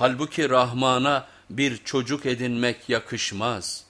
Halbuki Rahman'a bir çocuk edinmek yakışmaz.''